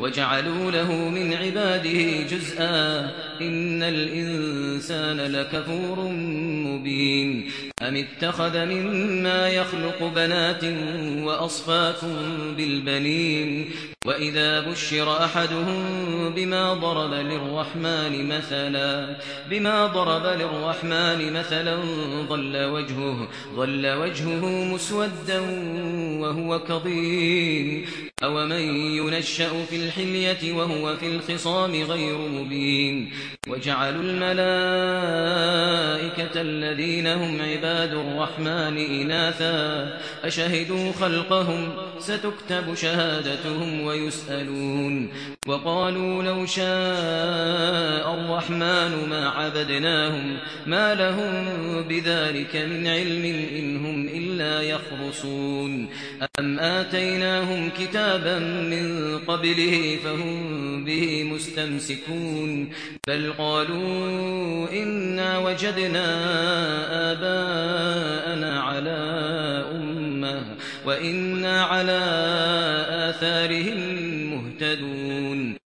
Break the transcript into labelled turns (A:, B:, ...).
A: وجعلوا له من عباده جزءا. إن الإنسان لكفور أم اتخذ مما يخلق بنات وأصفاكم بالبنين وإذا بشر أحدهم بما ضرب للرحمن مثلا بما ضرب للرحمن مثلا ضل وجهه ضل وجهه مسودا وهو كظيم أو من ينشأ في الحلية وهو في الخصام غير مبين وجعلوا الملائكة الذين هم عباد الرحمن إناثا أشهدوا خلقهم ستكتب شهادتهم ويسألون وقالوا لو شاء الرحمن ما عبدناهم ما لهم بذلك من علم إن هم إلا يخرصون أم آتيناهم كتابا من قبله فهم به مستمسكون بل قالوا وجدنا آباءنا على أمة وإنا على آثارهم مهتدون.